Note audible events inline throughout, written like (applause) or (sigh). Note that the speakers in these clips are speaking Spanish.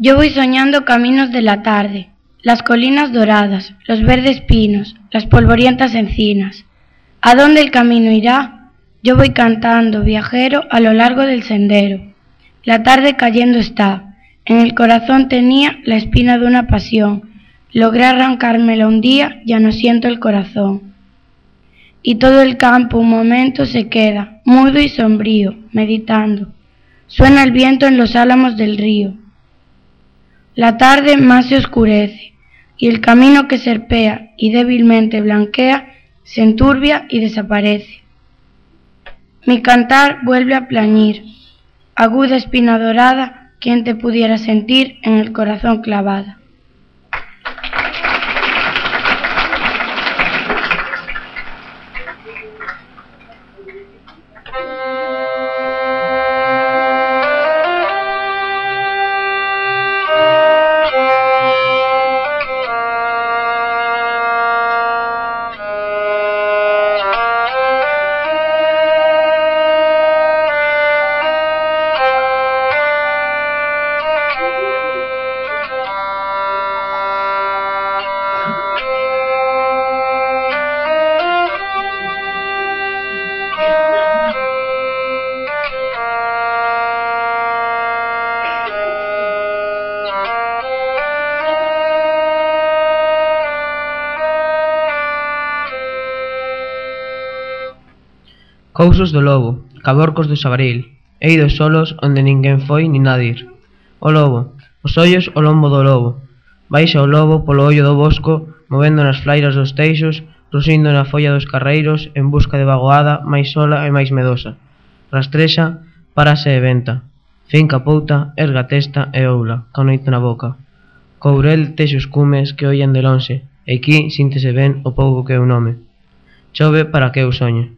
Yo voy soñando caminos de la tarde, las colinas doradas, los verdes pinos, las polvorientas encinas. ¿A dónde el camino irá? Yo voy cantando, viajero, a lo largo del sendero. La tarde cayendo está. En el corazón tenía la espina de una pasión. Logré arrancármela un día, ya no siento el corazón. Y todo el campo un momento se queda, mudo y sombrío, meditando. Suena el viento en los álamos del río. La tarde más se oscurece, y el camino que serpea y débilmente blanquea se enturbia y desaparece. Mi cantar vuelve a plañir, aguda espina dorada, quien te pudiera sentir en el corazón clavada. Pousos do Lobo, Caborcos do sabaril, Eidos solos onde ninguén foi nin nadir. O lobo, os ollos o lombo do lobo, baixa o lobo polo ollo do bosco, movendo nas flairas dos teixos, rusindo na folla dos carreiros en busca de vagoada máis sola e máis medosa. Rastrexa, parase e venta. Finca pouta, erga testa e oula, ca noite na boca. Courel teixos cumes que ollan de lonxe, e aquí síntese ben o pouco que é un nome. Chove para que eu soñe.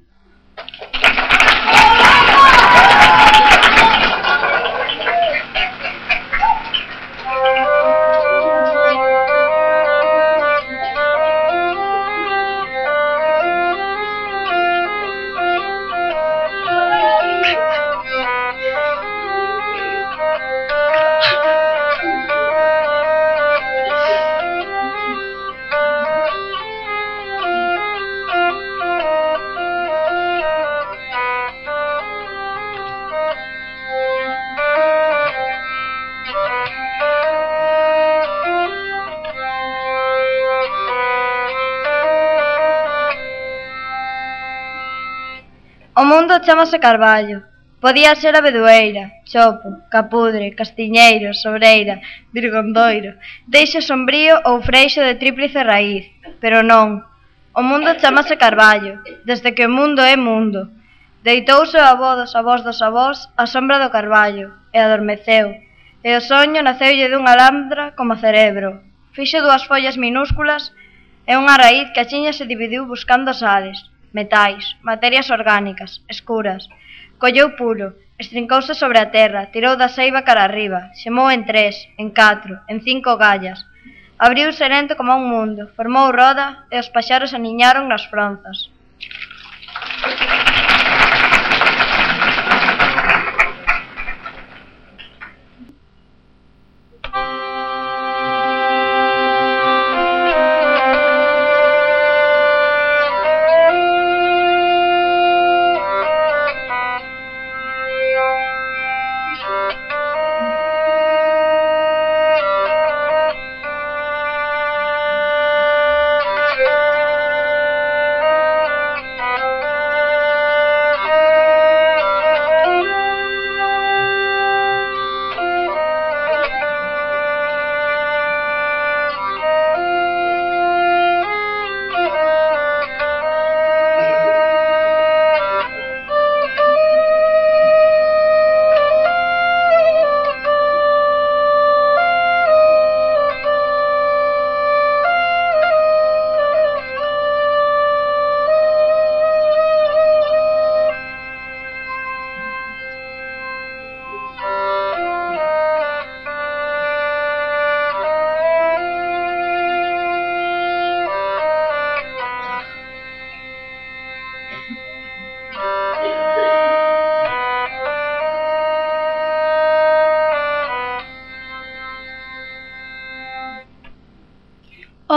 chamábase Carballo. Podía ser Abedueira, Chopo, Capudre, Castiñeiro, Sobreira, Virgondoiro, Deixo Sombrío ou Freixo de tríplice raíz. Pero non. O mundo chamase Carballo, desde que o mundo é mundo. Deitouse o avó dos avós dos avós a sombra do Carballo e adormeceu. E o soño naceulle dunha alambra como cerebro. Fixo dúas follas minúsculas e unha raíz que axiña se dividiu buscando as metais, materias orgánicas, escuras. Colleu puro, estrincouse sobre a terra, tirou da seiva cara arriba, xemou en tres, en catro, en cinco gallas. Abriuse lento como un mundo, formou roda e os paxaros aniñaron nas fronzas.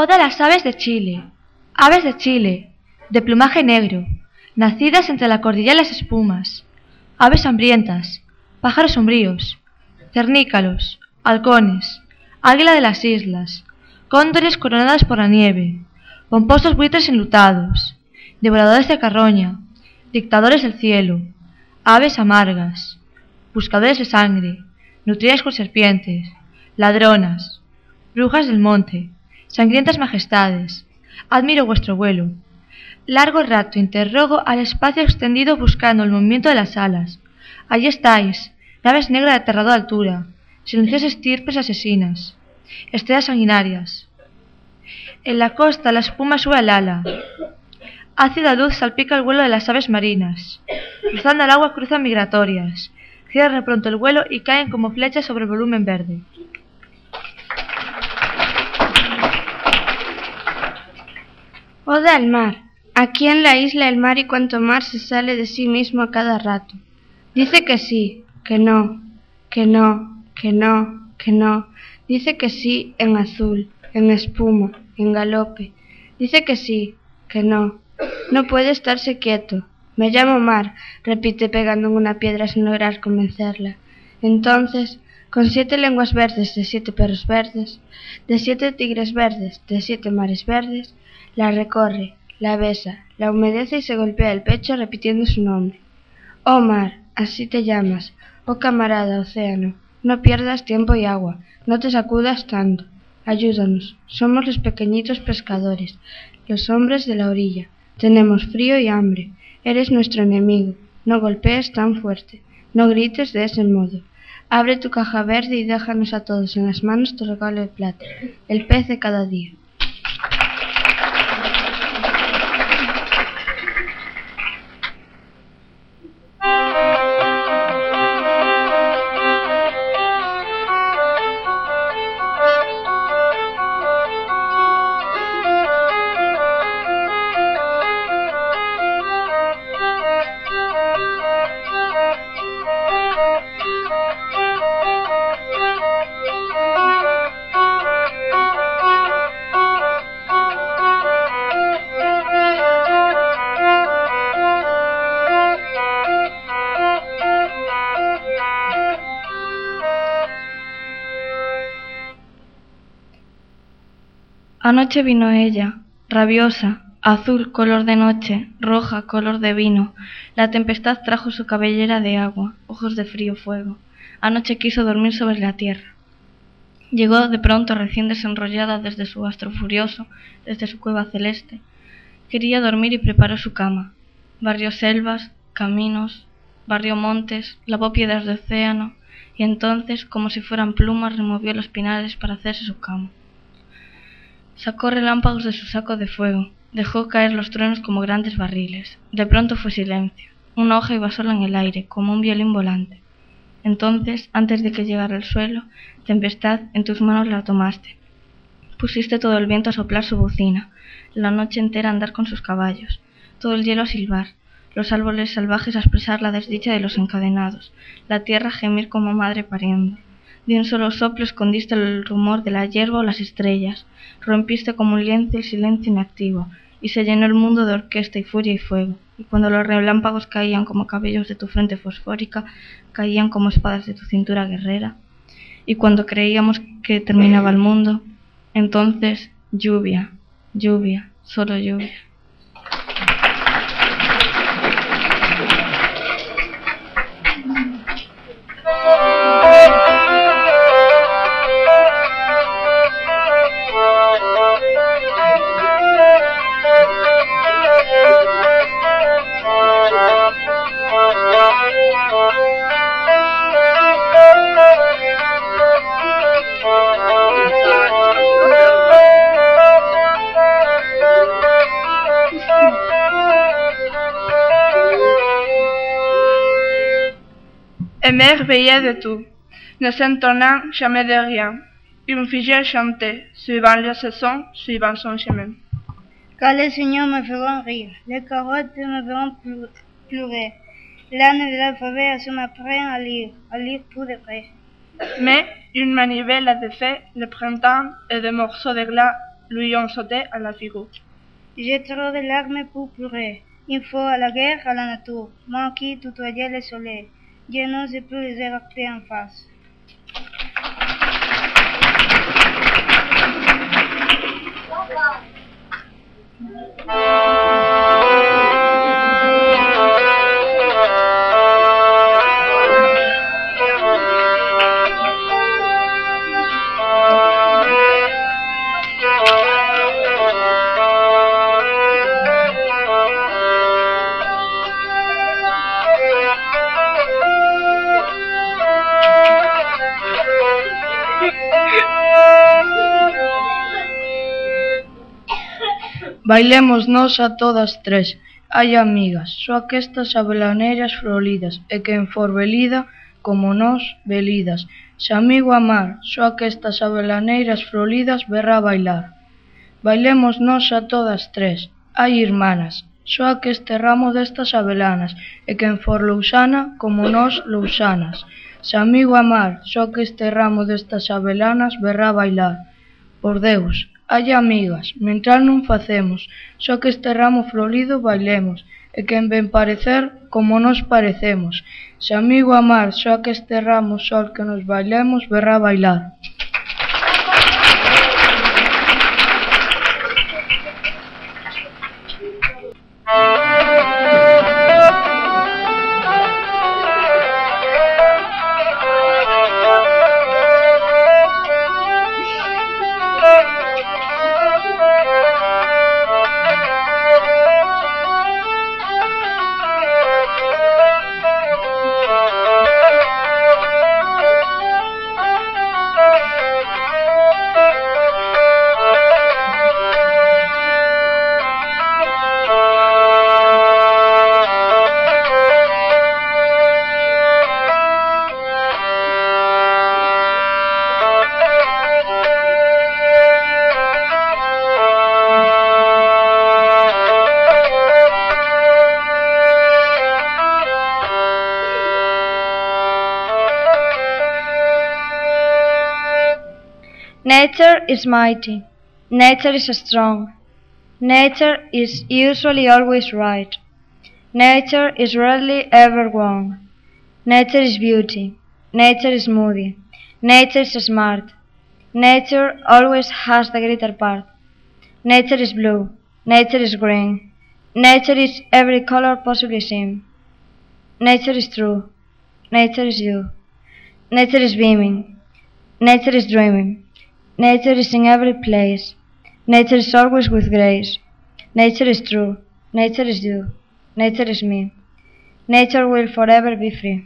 Oda a las aves de Chile. Aves de Chile, de plumaje negro, nacidas entre la cordillera y las espumas. Aves hambrientas, pájaros sombríos, cernícalos, halcones, águila de las islas, cóndores coronadas por la nieve, pomposos buitres enlutados, devoradores de carroña, dictadores del cielo, aves amargas, buscadores de sangre, nutridas con serpientes, ladronas, brujas del monte, sangrientas majestades, admiro vuestro vuelo. Largo rato interrogo al espacio extendido buscando el movimiento de las alas. Allí estáis, naves negras de aterradora altura, silenciosas estirpes asesinas, estrellas sanguinarias. En la costa la espuma sube al ala. Ácida luz salpica el vuelo de las aves marinas. Cruzando el agua cruzan migratorias. Cierran pronto el vuelo y caen como flechas sobre el volumen verde. Oda al mar. Aquí en la isla el mar y cuanto mar se sale de sí mismo a cada rato. Dice que sí, que no, que no, que no, que no. Dice que sí en azul, en espuma, en galope. Dice que sí, que no. No puede estarse quieto. Me llamo Mar, repite pegando en una piedra sin lograr convencerla. Entonces, con siete lenguas verdes de siete perros verdes, de siete tigres verdes, de siete mares verdes, la recorre, la besa, la humedece y se golpea el pecho repitiendo su nombre. Oh mar, así te llamas, oh camarada océano, no pierdas tiempo y agua, no te sacudas tanto. Ayúdanos, somos los pequeñitos pescadores, los hombres de la orilla. Tenemos frío y hambre. Eres nuestro enemigo. No golpees tan fuerte. No grites de ese modo. Abre tu caja verde y déjanos a todos en las manos tu regalo de plata, el pez de cada día. Anoche vino ella, rabiosa, azul color de noche, roja color de vino. La tempestad trajo su cabellera de agua, ojos de frío fuego. Anoche quiso dormir sobre la tierra. Llegó de pronto recién desenrollada desde su astro furioso, desde su cueva celeste. Quería dormir y preparó su cama. Barrió selvas, caminos, barrió montes, lavó piedras de océano, y entonces, como si fueran plumas, removió los pinares para hacerse su cama. Sacó relámpagos de su saco de fuego, dejó caer los truenos como grandes barriles. De pronto fue silencio. Una hoja iba sola en el aire, como un violín volante. Entonces, antes de que llegara al suelo, tempestad, en tus manos la tomaste. Pusiste todo el viento a soplar su bocina, la noche entera a andar con sus caballos, todo el hielo a silbar, los árboles salvajes a expresar la desdicha de los encadenados, la tierra a gemir como madre pariendo. De un solo soplo escondiste el rumor de la hierba o las estrellas, rompiste como un lienzo el silencio inactivo, y se llenó el mundo de orquesta y furia y fuego. Y cuando los relámpagos caían como cabellos de tu frente fosfórica, caían como espadas de tu cintura guerrera. Y cuando creíamos que terminaba el mundo, entonces lluvia, lluvia, solo lluvia. Émerveillé de tout, ne s'étonnant jamais de rien. Une figure chantait, suivant la saison, suivant son chemin. Quand les signaux me feront rire, les carottes me feront pleurer, l'âne de l'alphabet se m'apprend à lire, à lire pour de près. Mais une manivelle a défait le printemps et des morceaux de glace lui ont sauté à la figure. J'ai trop de larmes pour pleurer. Il faut à la guerre à la nature. Moi qui tutoyais le soleil. diagnosi plus european faz. Thank Bailemos nós a todas tres, ai amigas, só aquestas estas abelaneiras frolidas, e quen for velida, como nós, velidas, se amigo amar, só aquestas estas abelaneiras frolidas verá bailar. Bailemos nós a todas tres, ai irmanas, só aqueste este ramo destas abelanas, e quen for lousana, como nós, lousanas. Se amigo amar, só aqueste este ramo destas abelanas verá bailar. Por Deus, halla amigas, mentral non facemos, só que este ramo florido bailemos, e quen ven parecer, como nos parecemos, se amigo amar, só que este ramo sol que nos bailemos, verrá bailar. Is mighty. Nature is strong. Nature is usually always right. Nature is rarely ever wrong. Nature is beauty. Nature is moody. Nature is smart. Nature always has the greater part. Nature is blue. Nature is green. Nature is every color possibly seen. Nature is true. Nature is you. Nature is beaming. Nature is dreaming. Nature is in every place. Nature is always with grace. Nature is true. Nature is you. Nature is me. Nature will forever be free.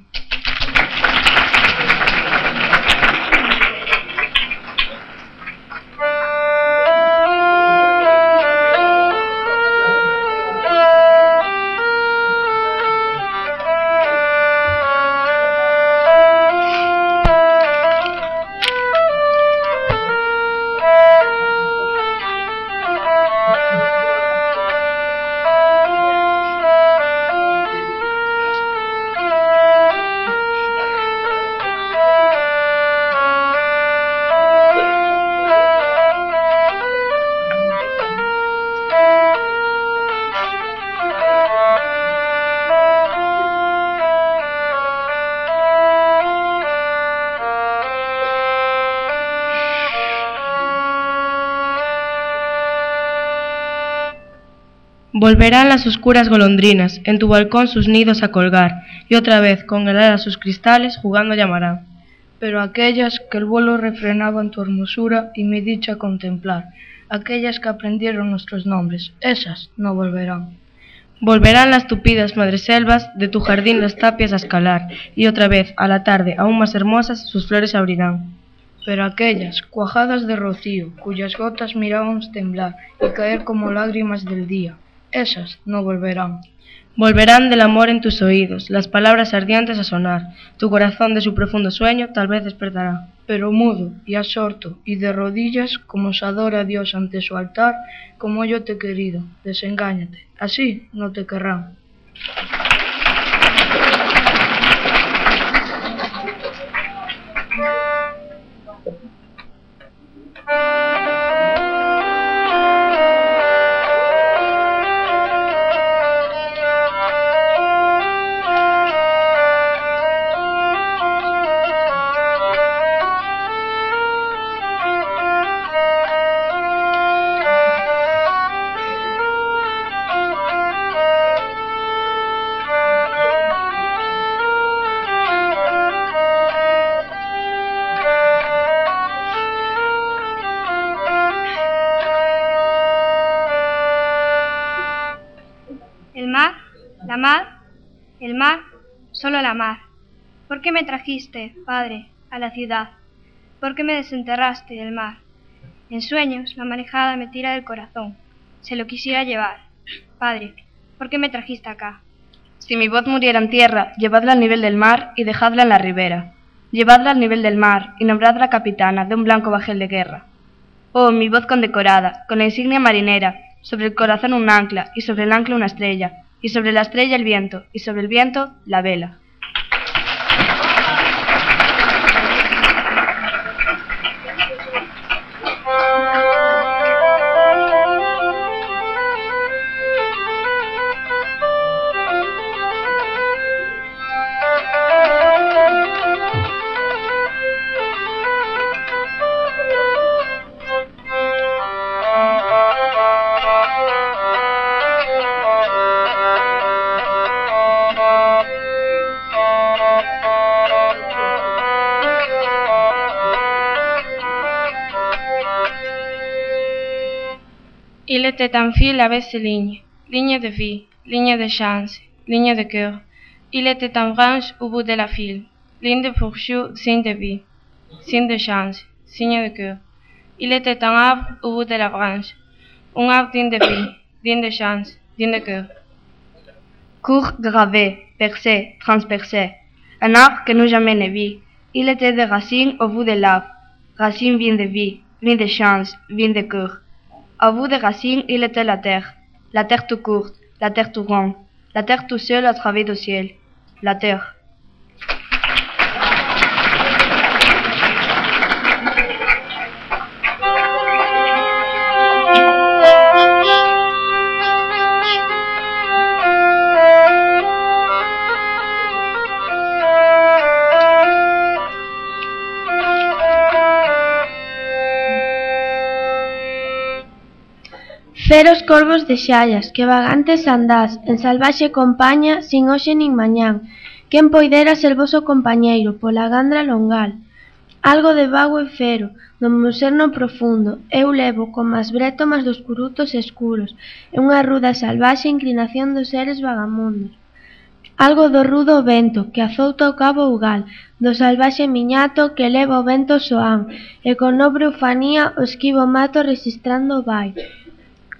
Volverán las oscuras golondrinas en tu balcón sus nidos a colgar, y otra vez con el ala sus cristales jugando llamarán. Pero aquellas que el vuelo refrenaba en tu hermosura y mi dicha contemplar, aquellas que aprendieron nuestros nombres, esas no volverán. Volverán las tupidas madreselvas de tu jardín las tapias a escalar, y otra vez, a la tarde, aún más hermosas, sus flores abrirán. Pero aquellas, cuajadas de rocío, cuyas gotas mirábamos temblar y caer como lágrimas del día, esas no volverán. Volverán del amor en tus oídos, las palabras ardientes a sonar, tu corazón de su profundo sueño tal vez despertará. Pero mudo y absorto y de rodillas, como se adora a Dios ante su altar, como yo te he querido, desengáñate, así no te querrán. (laughs) qué me trajiste, padre, a la ciudad? ¿Por qué me desenterraste del mar? En sueños la manejada me tira del corazón. Se lo quisiera llevar. Padre, ¿por qué me trajiste acá? Si mi voz muriera en tierra, llevadla al nivel del mar y dejadla en la ribera. Llevadla al nivel del mar y nombradla capitana de un blanco bajel de guerra. Oh, mi voz condecorada, con la insignia marinera, sobre el corazón un ancla, y sobre el ancla una estrella, y sobre la estrella el viento, y sobre el viento la vela. Était un fil avec ses lignes, lignes de vie, lignes de chance, lignes de cœur. Il était un branche au bout de la file, ligne de fourchure, signe de vie, signe de chance, signe de cœur. Il était un arbre au bout de la branche, un arbre digne de vie, digne de chance, digne de cœur. Court, gravé, percé, transpercé, un arbre que nous jamais ne vit. Il était des racines au bout de l'arbre, racines viennent de vie, viennent de chance, viennent de cœur. Au bout des racines, il était la terre, la terre tout courte, la terre tout ronde, la terre tout seule à travers le ciel, la terre. Ver os corvos de xallas, que vagantes andás, en salvaxe compaña, sin hoxe nin mañán. Quen poidera ser voso compañeiro, pola gandra longal. Algo de vago e fero, do meu ser no profundo, eu levo comas brétomas dos curutos escuros, e unha ruda salvaxe inclinación dos seres vagamundos. Algo do rudo vento, que azouta o cabo ugal, do salvaxe miñato que leva o vento soán, e con nobre ufanía o esquivo mato resistrando vai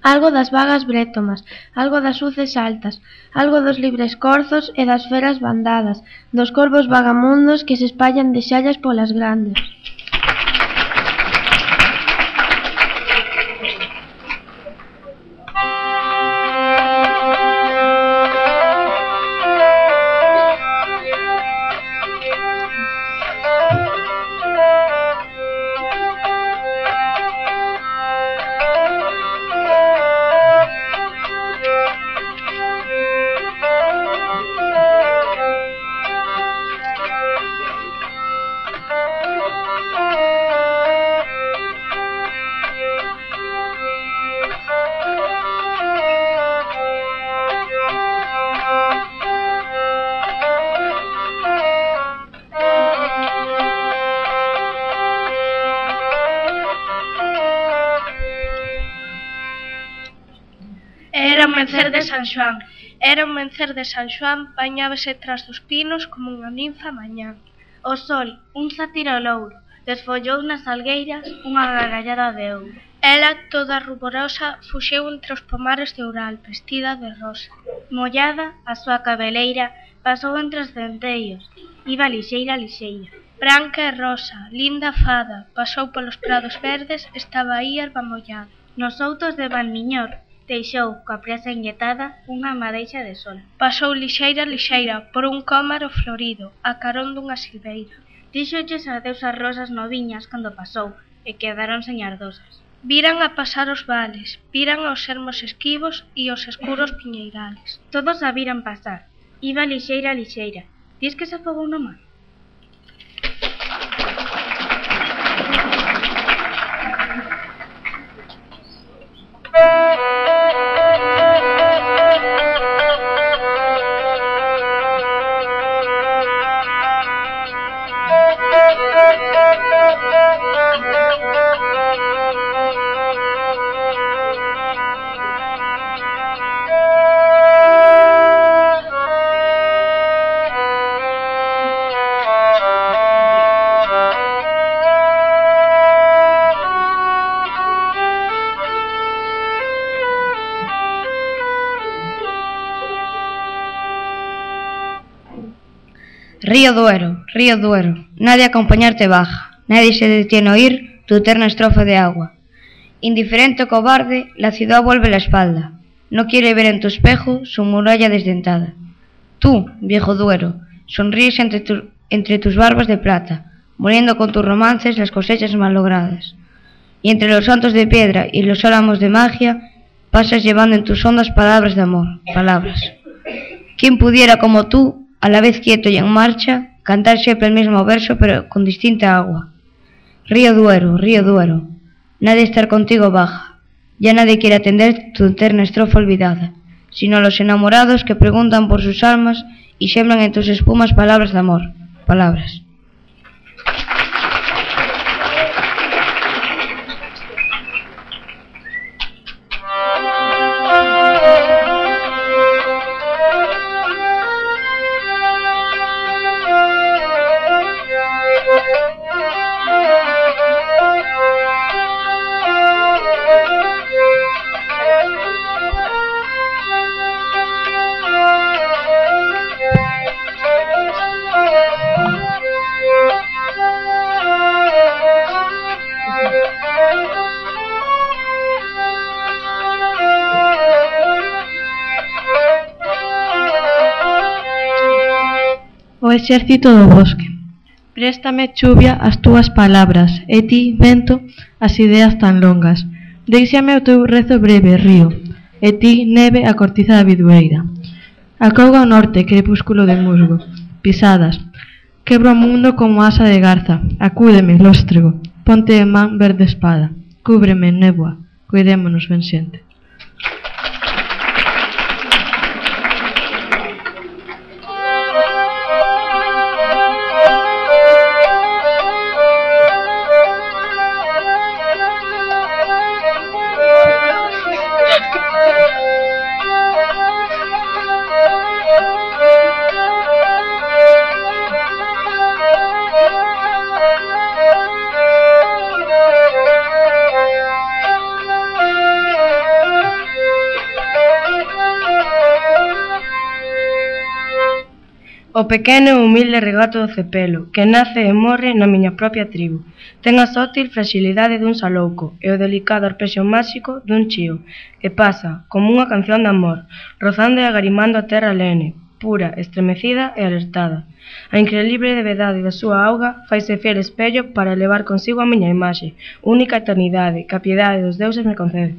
algo das vagas brétomas, algo das uces altas, algo dos libres corzos e das feras bandadas, dos corvos vagamundos que se espallan de xallas polas grandes. mencer de San Xoán. Era un mencer de San Xoán, bañábase tras dos pinos como unha ninfa mañá. O sol, un sátiro louro, desfollou nas algueiras unha gargallada de ouro. Ela, toda ruborosa, fuxeu entre os pomares de Ural, vestida de rosa. Mollada, a súa cabeleira pasou entre os denteios, iba lixeira lixeira. Branca e rosa, linda fada, pasou polos prados verdes, estaba aí erva mollada. Nos outos de Valmiñor, deixou, coa presa inquietada, unha madeixa de sol. Pasou lixeira lixeira por un cómaro florido, a carón dunha silveira. Dixolles adeus as rosas noviñas cando pasou, e quedaron señardosas. Viran a pasar os vales, viran os ermos esquivos e os escuros piñeirales. Todos a viran pasar, iba lixeira lixeira, dis que se afogou no mar. Río Duero, río Duero, nadie a acompañarte baja, nadie se detiene a oír tu eterna estrofa de agua. Indiferente o cobarde, la ciudad vuelve la espalda, no quiere ver en tu espejo su muralla desdentada. Tú, viejo Duero, sonríes entre, tu- entre tus barbas de plata, muriendo con tus romances las cosechas malogradas. Y entre los santos de piedra y los álamos de magia, pasas llevando en tus ondas palabras de amor, palabras. ¿Quién pudiera como tú, a la vez quieto y en marcha, cantar siempre el mismo verso pero con distinta agua? Río Duero, río Duero, nadie estar contigo baja, ya nadie quiere atender tu eterna estrofa olvidada, sino los enamorados que preguntan por sus almas y siembran en tus espumas palabras de amor, palabras. exército do bosque. Préstame, chuvia, as túas palabras, e ti, vento, as ideas tan longas. Deixame o teu rezo breve, río, e ti, neve, a cortiza da vidueira. Acouga o norte, crepúsculo de musgo, pisadas. Quebro o mundo como asa de garza, acúdeme, lóstrego, ponte de man verde espada, cúbreme, néboa, cuidémonos, vencente. O pequeno e humilde regato do cepelo, que nace e morre na miña propia tribo. Ten a sótil fragilidade dun salouco e o delicado arpexo máxico dun chío, que pasa, como unha canción de amor, rozando e agarimando a terra lene, pura, estremecida e alertada. A increíble verdade da súa auga faise fiel espello para levar consigo a miña imaxe, única eternidade que a piedade dos deuses me concede.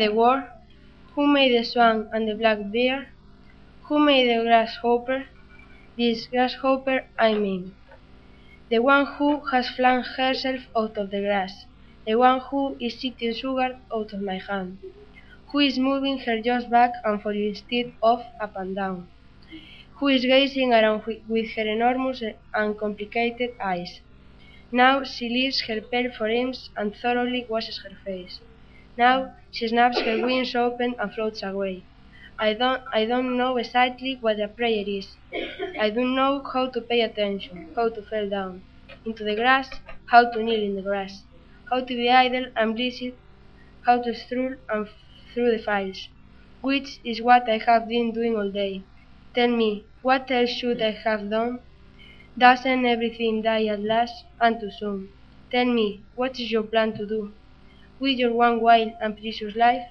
The war? Who made the swan and the black bear? Who made the grasshopper? This grasshopper I mean. The one who has flung herself out of the grass. The one who is eating sugar out of my hand. Who is moving her jaws back and forth instead of up and down. Who is gazing around with her enormous and complicated eyes. Now she leaves her pale forearms and thoroughly washes her face. Now she snaps her wings open and floats away. I don't I don't know exactly what a prayer is. I don't know how to pay attention, how to fall down into the grass, how to kneel in the grass, how to be idle and blessed, how to stroll and through the files, which is what I have been doing all day. Tell me, what else should I have done? Doesn't everything die at last and too soon? Tell me, what is your plan to do? With your one wild and precious life?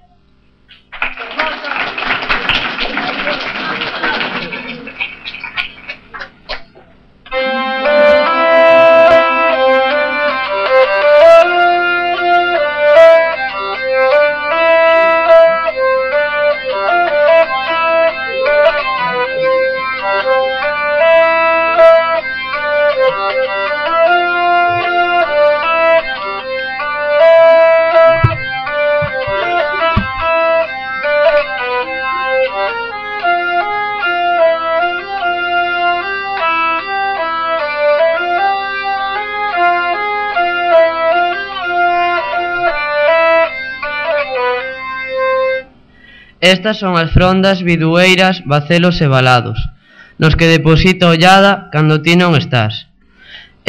Estas son as frondas, bidueiras, bacelos e balados, nos que deposita ollada cando ti non estás.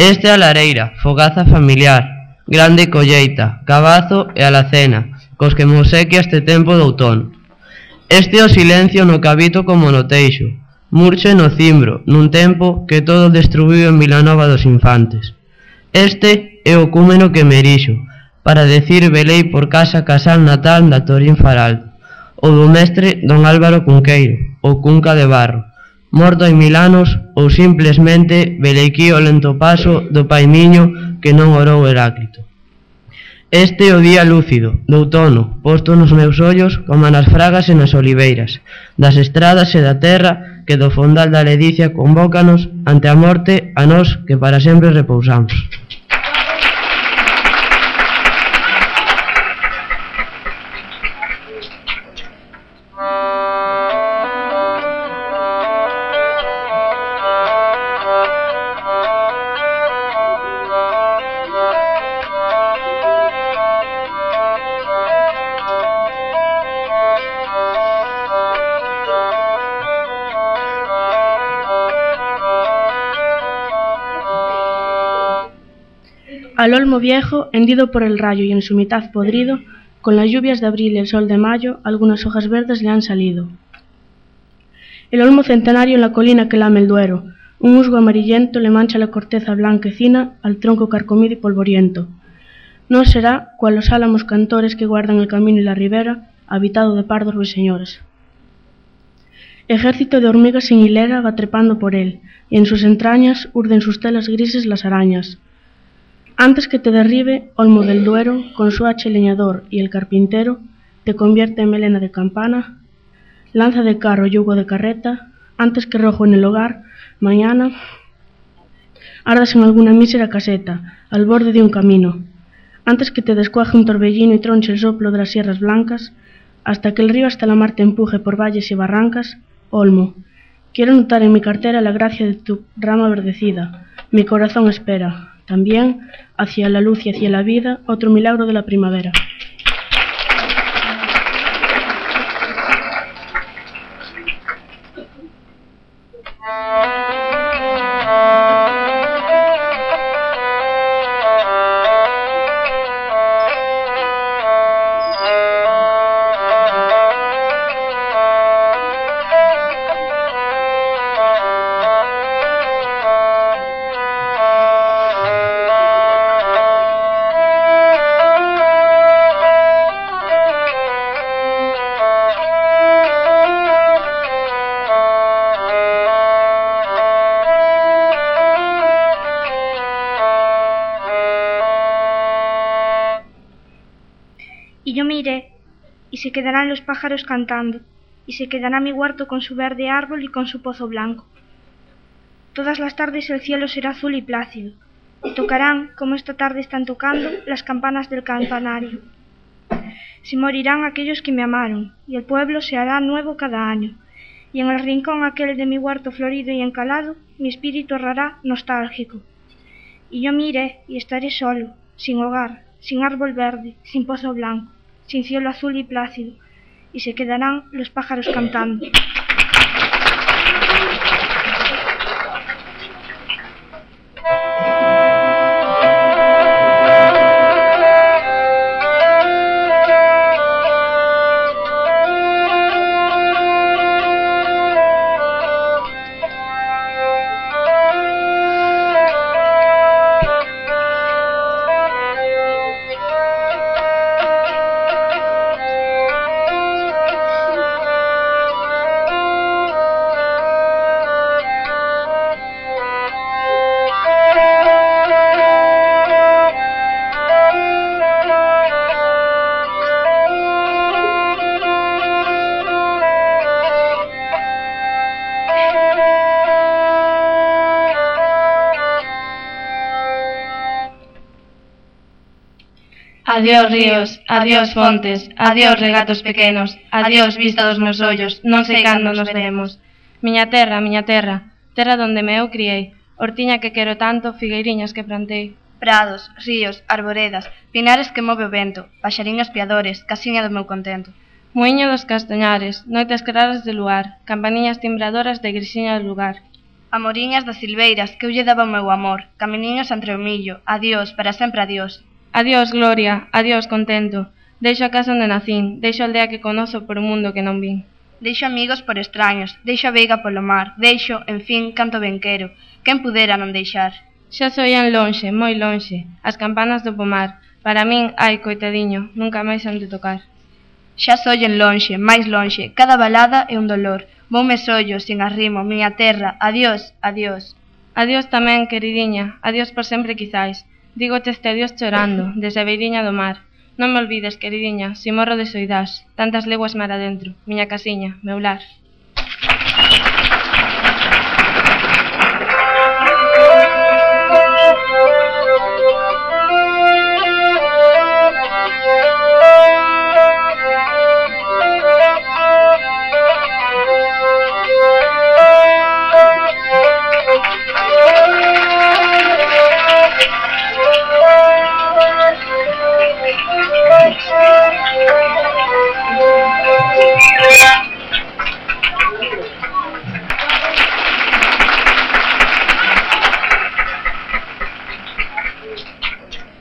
Esta é a lareira, fogaza familiar, grande colleita, cabazo e alacena, cos que mosequia este tempo de outono. Este é o silencio no cabito como no teixo, murche no cimbro, nun tempo que todo destruíu en Vilanova dos Infantes. Este é o cúmeno que me erixo, para decir velei por casa casal natal da Torín Faraldo o do mestre don Álvaro Cunqueiro, o Cunca de Barro, morto en mil anos ou simplesmente velequí o lento paso do pai miño que non orou Heráclito. Este é o día lúcido, do outono, posto nos meus ollos como nas fragas e nas oliveiras, das estradas e da terra que do fondal da ledicia convócanos ante a morte a nós que para sempre repousamos. Al olmo viejo, hendido por el rayo y en su mitad podrido, con las lluvias de abril y el sol de mayo, algunas hojas verdes le han salido. El olmo centenario en la colina que lame el duero, un musgo amarillento le mancha la corteza blanquecina al tronco carcomido y polvoriento. No será cual los álamos cantores que guardan el camino y la ribera, habitado de pardos ruiseñores. Ejército de hormigas sin hilera va trepando por él, y en sus entrañas urden sus telas grises las arañas. Antes que te derribe, Olmo del Duero, con su hacha leñador y el carpintero, te convierte en melena de campana, lanza de carro, yugo de carreta, antes que rojo en el hogar, mañana, ardas en alguna mísera caseta, al borde de un camino, antes que te descuaje un torbellino y tronche el soplo de las sierras blancas, hasta que el río hasta la mar te empuje por valles y barrancas, Olmo, quiero notar en mi cartera la gracia de tu rama verdecida, mi corazón espera, también hacia la luz y hacia la vida, otro milagro de la primavera. Y se quedarán los pájaros cantando, y se quedará mi huerto con su verde árbol y con su pozo blanco. Todas las tardes el cielo será azul y plácido, y tocarán, como esta tarde están tocando, las campanas del campanario. Se morirán aquellos que me amaron, y el pueblo se hará nuevo cada año, y en el rincón aquel de mi huerto florido y encalado, mi espíritu errará nostálgico. Y yo miré y estaré solo, sin hogar, sin árbol verde, sin pozo blanco, sin cielo azul y plácido, y se quedarán los pájaros cantando. Adiós ríos, adiós fontes, adiós regatos pequenos, adiós vista dos meus ollos, non sei cando nos veremos. Miña terra, miña terra, terra donde me eu criei, hortiña que quero tanto, figueiriñas que plantei. Prados, ríos, arboredas, pinares que move o vento, paxariños piadores, casiña do meu contento. Muiño dos castañares, noites claras de luar, campaniñas timbradoras de grixiña do lugar. Amoriñas das silveiras que eu lle daba o meu amor, caminiños entre o millo, adiós, para sempre adiós. Adiós, Gloria, adiós, contento. Deixo a casa onde nacín, deixo a aldea que conozo por un mundo que non vin. Deixo amigos por extraños, deixo a veiga polo mar, deixo, en fin, canto ben quero, quen pudera non deixar. Xa soían lonxe, moi lonxe, as campanas do pomar, para min, ai, coitadiño, nunca máis han de tocar. Xa soyen lonxe, máis lonxe, cada balada é un dolor, voume sollo, sin arrimo, miña terra, adiós, adiós. Adiós tamén, queridiña, adiós por sempre quizáis, Dígote este adiós chorando, desde a beiriña do mar. Non me olvides, queridiña, si morro de soidás, tantas leguas mar adentro, miña casiña, meu lar.